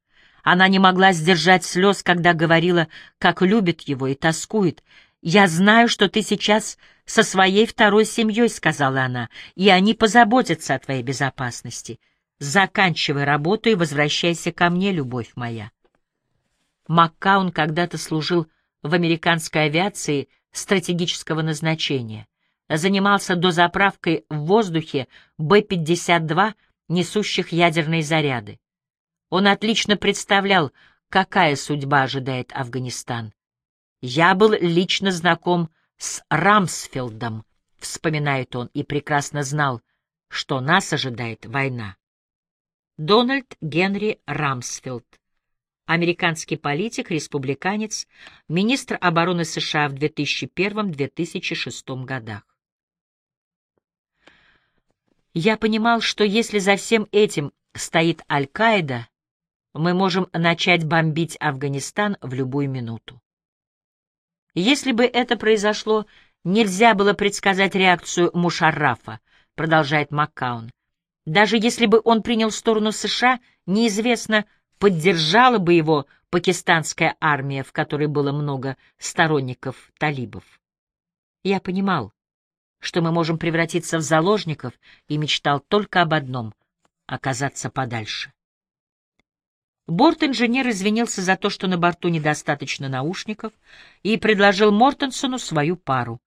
S1: Она не могла сдержать слез, когда говорила, как любит его и тоскует. «Я знаю, что ты сейчас со своей второй семьей», — сказала она, — «и они позаботятся о твоей безопасности. Заканчивай работу и возвращайся ко мне, любовь моя. Маккаун когда-то служил в американской авиации стратегического назначения. Занимался дозаправкой в воздухе Б-52, несущих ядерные заряды. Он отлично представлял, какая судьба ожидает Афганистан. «Я был лично знаком с Рамсфелдом», — вспоминает он, и прекрасно знал, что нас ожидает война. Дональд Генри Рамсфелд американский политик, республиканец, министр обороны США в 2001-2006 годах. Я понимал, что если за всем этим стоит Аль-Каида, мы можем начать бомбить Афганистан в любую минуту. Если бы это произошло, нельзя было предсказать реакцию Мушаррафа, продолжает Маккаун. Даже если бы он принял сторону США, неизвестно, поддержала бы его пакистанская армия, в которой было много сторонников талибов. Я понимал, что мы можем превратиться в заложников, и мечтал только об одном — оказаться подальше. Борт-инженер извинился за то, что на борту недостаточно наушников, и предложил Мортенсону свою пару.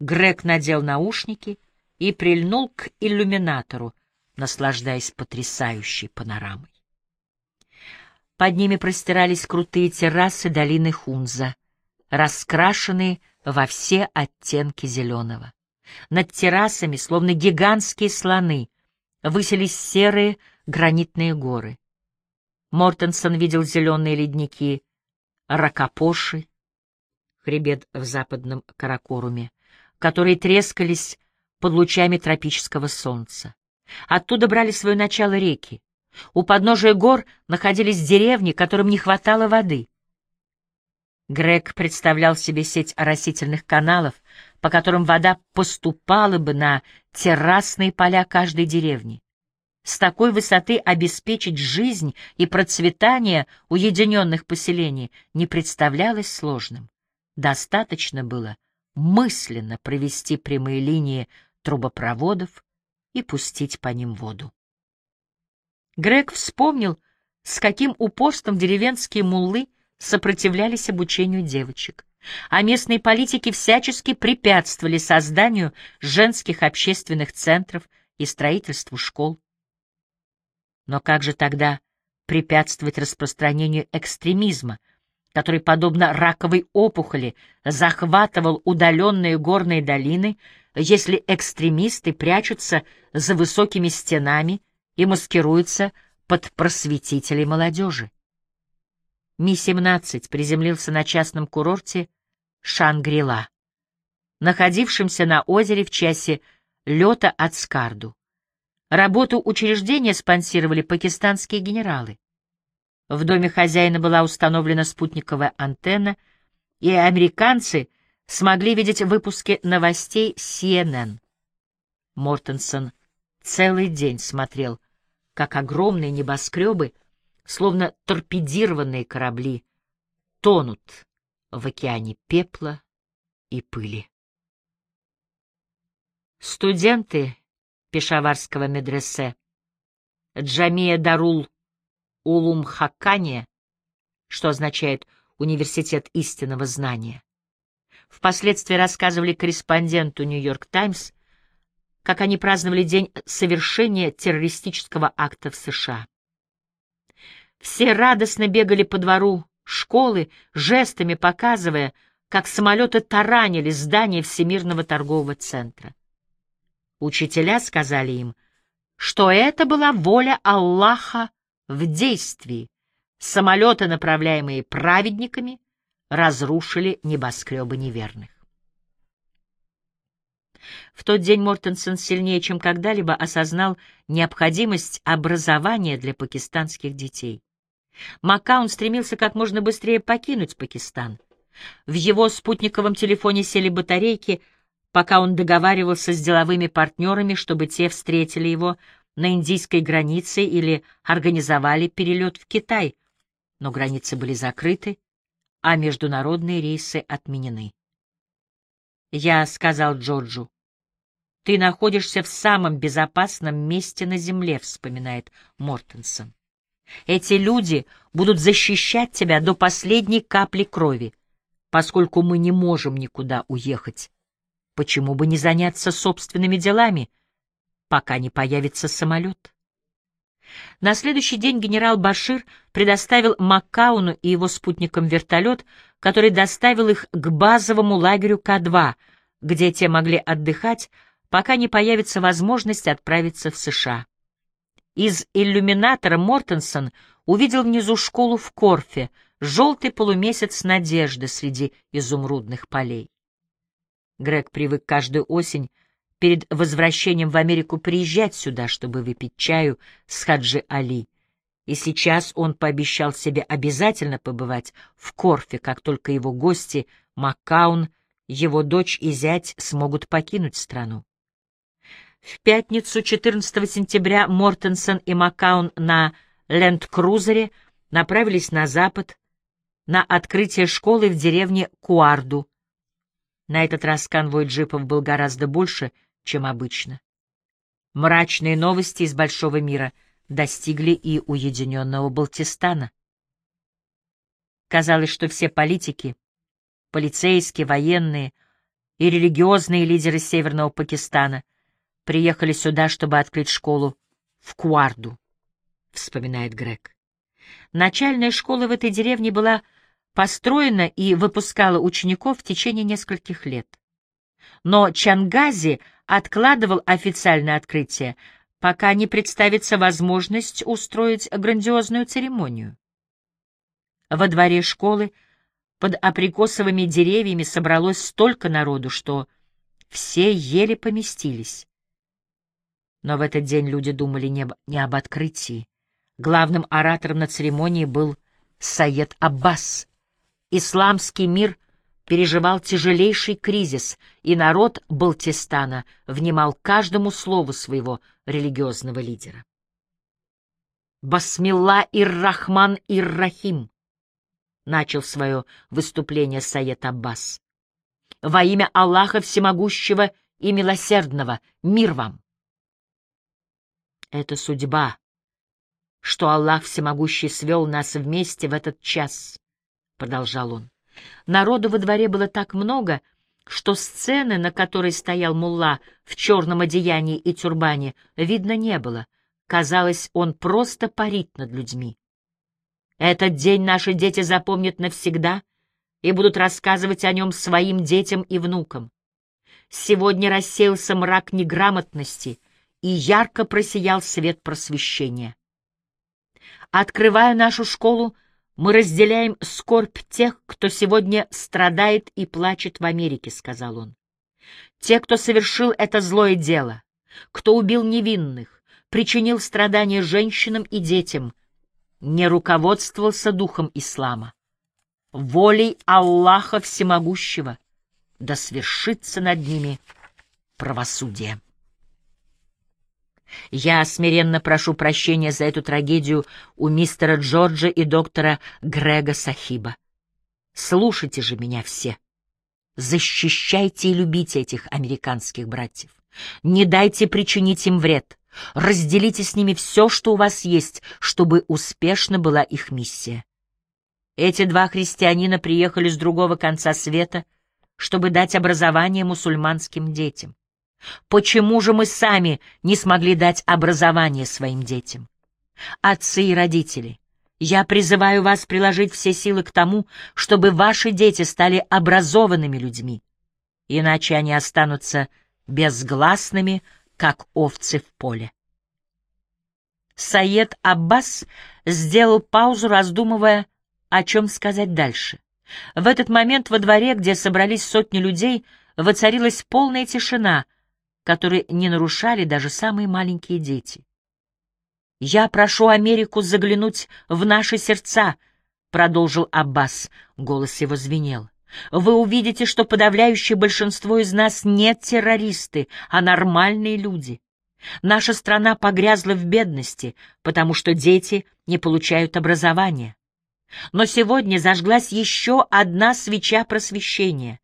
S1: Грег надел наушники и прильнул к иллюминатору, наслаждаясь потрясающей панорамой. Под ними простирались крутые террасы долины Хунза, раскрашенные во все оттенки зеленого. Над террасами, словно гигантские слоны, высились серые гранитные горы. Мортенсон видел зеленые ледники Ракопоши, хребет в западном Каракоруме, которые трескались под лучами тропического солнца. Оттуда брали свое начало реки. У подножия гор находились деревни, которым не хватало воды. Грег представлял себе сеть оросительных каналов, по которым вода поступала бы на террасные поля каждой деревни. С такой высоты обеспечить жизнь и процветание уединенных поселений не представлялось сложным. Достаточно было мысленно провести прямые линии трубопроводов и пустить по ним воду. Грег вспомнил, с каким упорством деревенские муллы сопротивлялись обучению девочек, а местные политики всячески препятствовали созданию женских общественных центров и строительству школ. Но как же тогда препятствовать распространению экстремизма, который, подобно раковой опухоли, захватывал удаленные горные долины, если экстремисты прячутся за высокими стенами и маскируется под просветителей молодежи. Ми-17 приземлился на частном курорте Шангрила, находившемся на озере в часе лета от Скарду. Работу учреждения спонсировали пакистанские генералы. В доме хозяина была установлена спутниковая антенна, и американцы смогли видеть выпуски новостей CNN. Мортенсон целый день смотрел как огромные небоскребы, словно торпедированные корабли, тонут в океане пепла и пыли. Студенты Пешаварского медресе Джамия Дарул Улум Хаккания, что означает «Университет истинного знания», впоследствии рассказывали корреспонденту «Нью-Йорк Таймс», как они праздновали день совершения террористического акта в США. Все радостно бегали по двору школы, жестами показывая, как самолеты таранили здание Всемирного торгового центра. Учителя сказали им, что это была воля Аллаха в действии. Самолеты, направляемые праведниками, разрушили небоскребы неверных. В тот день Мортенсон сильнее, чем когда-либо, осознал необходимость образования для пакистанских детей. Маккаун стремился как можно быстрее покинуть Пакистан. В его спутниковом телефоне сели батарейки, пока он договаривался с деловыми партнерами, чтобы те встретили его на индийской границе или организовали перелет в Китай. Но границы были закрыты, а международные рейсы отменены. Я сказал Джорджу, «Ты находишься в самом безопасном месте на земле», — вспоминает Мортенсон. «Эти люди будут защищать тебя до последней капли крови, поскольку мы не можем никуда уехать. Почему бы не заняться собственными делами, пока не появится самолет?» На следующий день генерал Башир предоставил Маккауну и его спутникам вертолет, который доставил их к базовому лагерю К-2, где те могли отдыхать, пока не появится возможность отправиться в США. Из иллюминатора Мортенсон увидел внизу школу в Корфе, желтый полумесяц надежды среди изумрудных полей. Грег привык каждую осень перед возвращением в Америку приезжать сюда, чтобы выпить чаю с Хаджи Али. И сейчас он пообещал себе обязательно побывать в Корфе, как только его гости, Маккаун, его дочь и зять смогут покинуть страну. В пятницу 14 сентября Мортенсон и Маккаун на ленд-крузере направились на запад, на открытие школы в деревне Куарду. На этот раз конвой джипов был гораздо больше — чем обычно. Мрачные новости из большого мира достигли и уединенного Балтистана. Казалось, что все политики, полицейские, военные и религиозные лидеры Северного Пакистана приехали сюда, чтобы открыть школу в Куарду, вспоминает Грег. Начальная школа в этой деревне была построена и выпускала учеников в течение нескольких лет. Но Чангази откладывал официальное открытие, пока не представится возможность устроить грандиозную церемонию. Во дворе школы под априкосовыми деревьями собралось столько народу, что все еле поместились. Но в этот день люди думали не, не об открытии. Главным оратором на церемонии был Саед Аббас. Исламский мир переживал тяжелейший кризис, и народ Балтистана внимал каждому слову своего религиозного лидера. «Басмилла ир-Рахман ир-Рахим», — начал свое выступление Саед Аббас. «Во имя Аллаха Всемогущего и Милосердного, мир вам!» Это судьба, что Аллах Всемогущий свел нас вместе в этот час, — продолжал он. Народу во дворе было так много, что сцены, на которой стоял мулла в черном одеянии и тюрбане, видно не было. Казалось, он просто парит над людьми. Этот день наши дети запомнят навсегда и будут рассказывать о нем своим детям и внукам. Сегодня рассеялся мрак неграмотности, и ярко просиял свет просвещения. Открывая нашу школу, мы разделяем скорбь тех, кто сегодня страдает и плачет в Америке, — сказал он. Те, кто совершил это злое дело, кто убил невинных, причинил страдания женщинам и детям, не руководствовался духом ислама. Волей Аллаха Всемогущего да свершится над ними правосудие. Я смиренно прошу прощения за эту трагедию у мистера Джорджа и доктора Грега Сахиба. Слушайте же меня все. Защищайте и любите этих американских братьев. Не дайте причинить им вред. Разделите с ними все, что у вас есть, чтобы успешно была их миссия. Эти два христианина приехали с другого конца света, чтобы дать образование мусульманским детям. Почему же мы сами не смогли дать образование своим детям? Отцы и родители, я призываю вас приложить все силы к тому, чтобы ваши дети стали образованными людьми, иначе они останутся безгласными, как овцы в поле. Саед Аббас сделал паузу, раздумывая, о чем сказать дальше. В этот момент во дворе, где собрались сотни людей, воцарилась полная тишина — которые не нарушали даже самые маленькие дети. «Я прошу Америку заглянуть в наши сердца», — продолжил Аббас, голос его звенел. «Вы увидите, что подавляющее большинство из нас не террористы, а нормальные люди. Наша страна погрязла в бедности, потому что дети не получают образования. Но сегодня зажглась еще одна свеча просвещения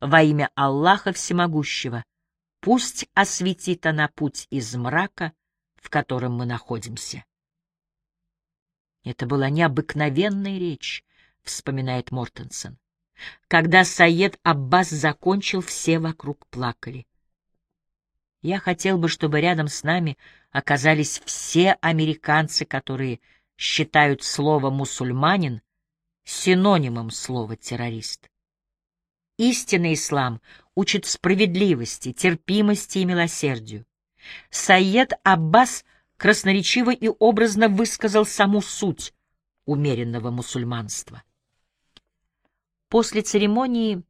S1: во имя Аллаха Всемогущего. Пусть осветит она путь из мрака, в котором мы находимся. Это была необыкновенная речь, вспоминает Мортенсон. Когда Саед Аббас закончил, все вокруг плакали. Я хотел бы, чтобы рядом с нами оказались все американцы, которые считают слово «мусульманин» синонимом слова «террорист». Истинный ислам учит справедливости, терпимости и милосердию. Саед Аббас красноречиво и образно высказал саму суть умеренного мусульманства. После церемонии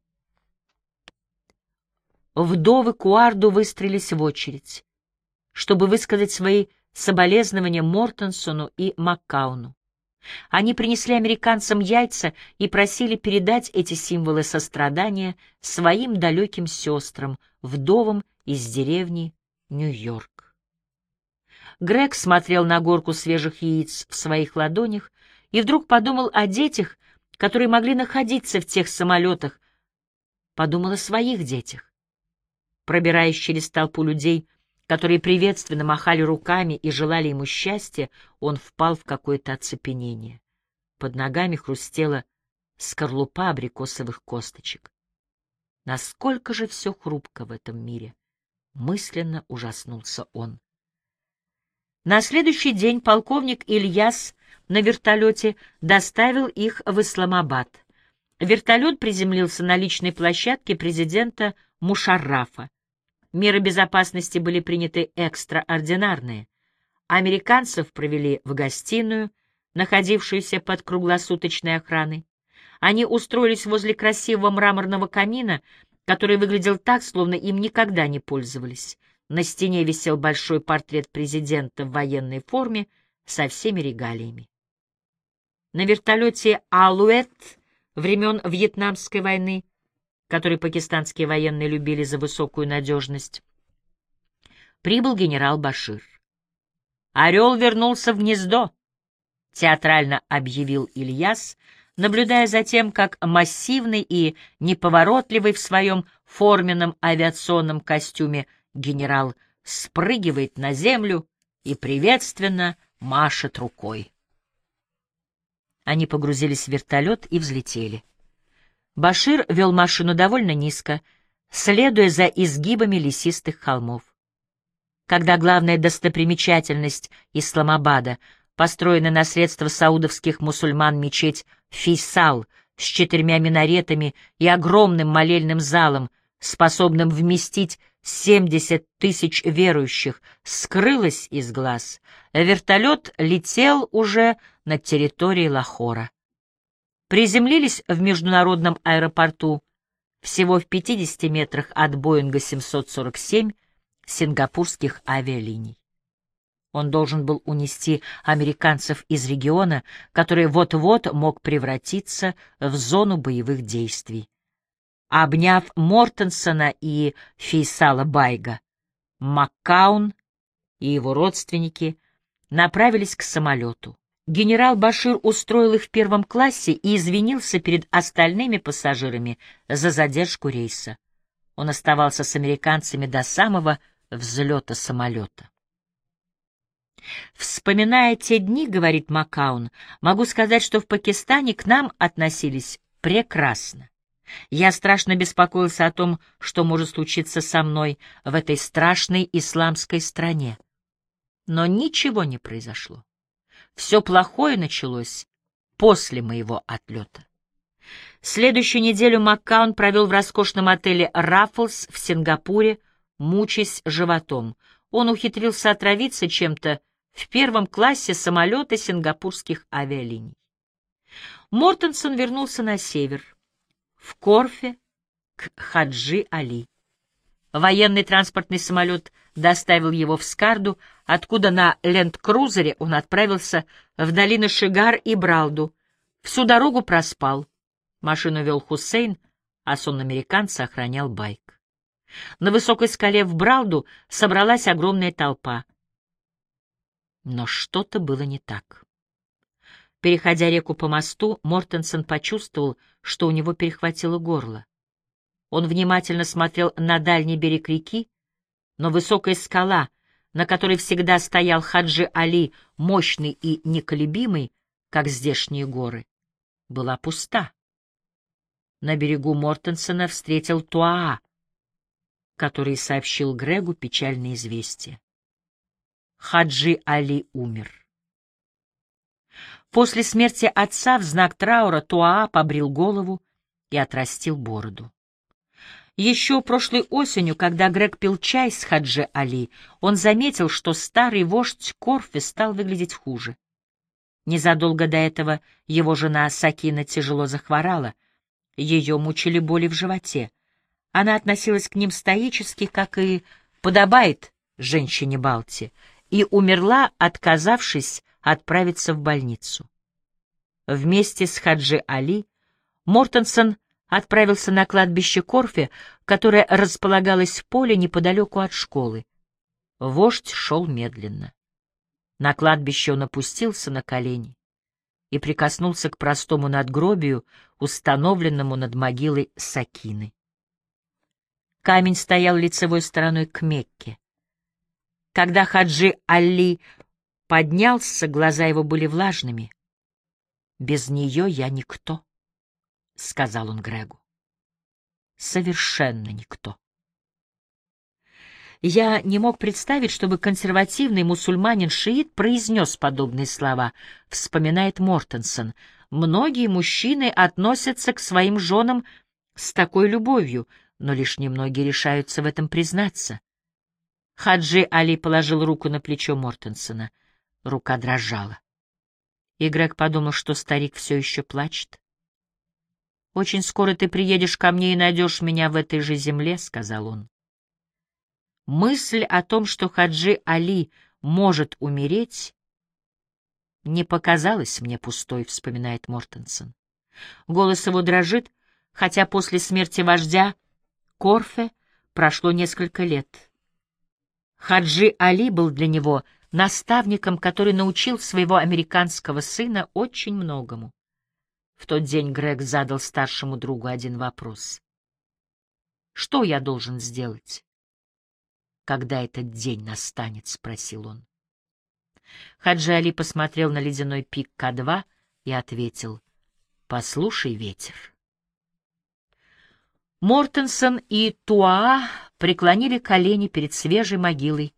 S1: вдовы Куарду выстроились в очередь, чтобы высказать свои соболезнования Мортенсону и Маккауну. Они принесли американцам яйца и просили передать эти символы сострадания своим далеким сестрам, вдовам из деревни Нью-Йорк. Грег смотрел на горку свежих яиц в своих ладонях и вдруг подумал о детях, которые могли находиться в тех самолетах, подумал о своих детях. Пробираясь через толпу людей, которые приветственно махали руками и желали ему счастья, он впал в какое-то оцепенение. Под ногами хрустела скорлупа абрикосовых косточек. Насколько же все хрупко в этом мире! Мысленно ужаснулся он. На следующий день полковник Ильяс на вертолете доставил их в Исламабад. Вертолет приземлился на личной площадке президента Мушаррафа. Меры безопасности были приняты экстраординарные. Американцев провели в гостиную, находившуюся под круглосуточной охраной. Они устроились возле красивого мраморного камина, который выглядел так, словно им никогда не пользовались. На стене висел большой портрет президента в военной форме со всеми регалиями. На вертолете «Алуэт» времен Вьетнамской войны который пакистанские военные любили за высокую надежность, прибыл генерал Башир. «Орел вернулся в гнездо», — театрально объявил Ильяс, наблюдая за тем, как массивный и неповоротливый в своем форменном авиационном костюме генерал спрыгивает на землю и приветственно машет рукой. Они погрузились в вертолет и взлетели. Башир вел машину довольно низко, следуя за изгибами лесистых холмов. Когда главная достопримечательность Исламабада, построенная на средства саудовских мусульман мечеть Фейсал с четырьмя минаретами и огромным молельным залом, способным вместить 70 тысяч верующих, скрылась из глаз, вертолет летел уже над территорией Лахора приземлились в международном аэропорту всего в 50 метрах от Боинга 747 сингапурских авиалиний. Он должен был унести американцев из региона, который вот-вот мог превратиться в зону боевых действий. Обняв Мортенсона и Фейсала Байга, Маккаун и его родственники направились к самолету. Генерал Башир устроил их в первом классе и извинился перед остальными пассажирами за задержку рейса. Он оставался с американцами до самого взлета самолета. Вспоминая те дни, говорит Макаун, могу сказать, что в Пакистане к нам относились прекрасно. Я страшно беспокоился о том, что может случиться со мной в этой страшной исламской стране. Но ничего не произошло. Все плохое началось после моего отлета. Следующую неделю Маккаун провел в роскошном отеле «Раффлс» в Сингапуре, мучаясь животом. Он ухитрился отравиться чем-то в первом классе самолета сингапурских авиалиний. Мортенсон вернулся на север, в Корфе, к Хаджи Али. Военный транспортный самолет доставил его в Скарду, откуда на ленд-крузере он отправился в долины Шигар и Бралду. Всю дорогу проспал. Машину вел Хусейн, а сон американца охранял байк. На высокой скале в Бралду собралась огромная толпа. Но что-то было не так. Переходя реку по мосту, Мортенсон почувствовал, что у него перехватило горло. Он внимательно смотрел на дальний берег реки, Но высокая скала, на которой всегда стоял Хаджи Али, мощный и неколебимый, как здешние горы, была пуста. На берегу Мортенсона встретил Туаа, который сообщил Грегу печальное известие. Хаджи Али умер. После смерти отца в знак траура Туаа побрил голову и отрастил бороду. Еще прошлой осенью, когда Грег пил чай с Хаджи Али, он заметил, что старый вождь Корфи стал выглядеть хуже. Незадолго до этого его жена Сакина тяжело захворала, ее мучили боли в животе. Она относилась к ним стоически, как и подобает женщине Балти, и умерла, отказавшись отправиться в больницу. Вместе с Хаджи Али Мортенсон отправился на кладбище Корфе, которое располагалось в поле неподалеку от школы. Вождь шел медленно. На кладбище он опустился на колени и прикоснулся к простому надгробию, установленному над могилой Сакины. Камень стоял лицевой стороной к Мекке. Когда Хаджи Али поднялся, глаза его были влажными. «Без нее я никто», — сказал он Грегу. «Совершенно никто». Я не мог представить, чтобы консервативный мусульманин-шиит произнес подобные слова, вспоминает Мортенсон. Многие мужчины относятся к своим женам с такой любовью, но лишь немногие решаются в этом признаться. Хаджи Али положил руку на плечо Мортенсона. Рука дрожала. И Грег подумал, что старик все еще плачет. «Очень скоро ты приедешь ко мне и найдешь меня в этой же земле», — сказал он. Мысль о том, что Хаджи Али может умереть, не показалась мне пустой, вспоминает Мортенсон. Голос его дрожит, хотя после смерти вождя Корфе прошло несколько лет. Хаджи Али был для него наставником, который научил своего американского сына очень многому. В тот день Грег задал старшему другу один вопрос. «Что я должен сделать?» когда этот день настанет? — спросил он. Хаджи Али посмотрел на ледяной пик К-2 и ответил, — Послушай, ветер. Мортенсон и Туаа преклонили колени перед свежей могилой,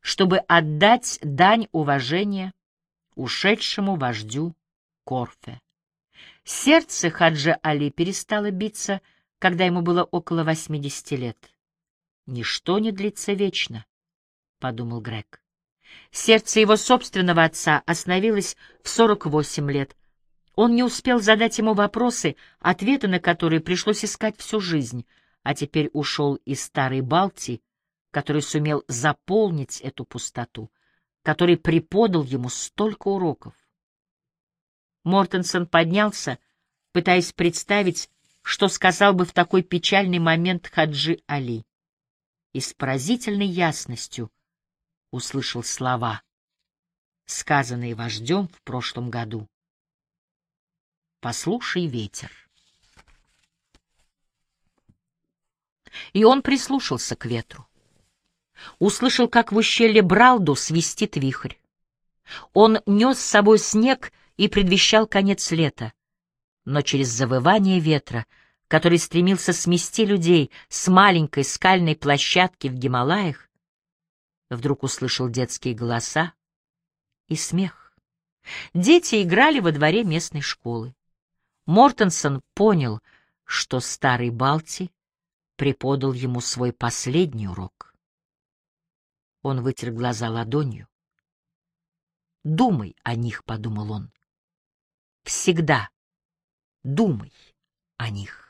S1: чтобы отдать дань уважения ушедшему вождю Корфе. Сердце Хаджи Али перестало биться, когда ему было около восьмидесяти лет. Ничто не длится вечно, — подумал Грег. Сердце его собственного отца остановилось в сорок восемь лет. Он не успел задать ему вопросы, ответы на которые пришлось искать всю жизнь, а теперь ушел из старой Балтии, который сумел заполнить эту пустоту, который преподал ему столько уроков. Мортенсон поднялся, пытаясь представить, что сказал бы в такой печальный момент Хаджи Али и с поразительной ясностью услышал слова, сказанные вождем в прошлом году. «Послушай ветер». И он прислушался к ветру. Услышал, как в ущелье Бралду свистит вихрь. Он нес с собой снег и предвещал конец лета. Но через завывание ветра — который стремился смести людей с маленькой скальной площадки в Гималаях, вдруг услышал детские голоса и смех. Дети играли во дворе местной школы. Мортенсон понял, что старый Балти преподал ему свой последний урок. Он вытер глаза ладонью. «Думай о них», — подумал он. «Всегда думай о них».